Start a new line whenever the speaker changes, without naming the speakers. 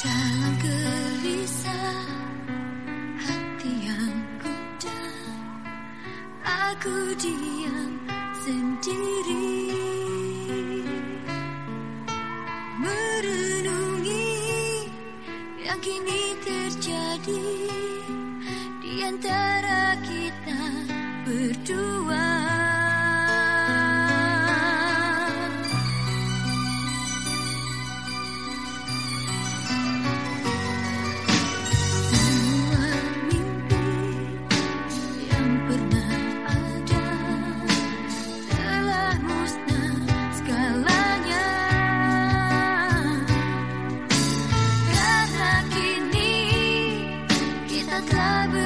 Dalam gelisah hati yang kuda. Aku diam sendiri. the club.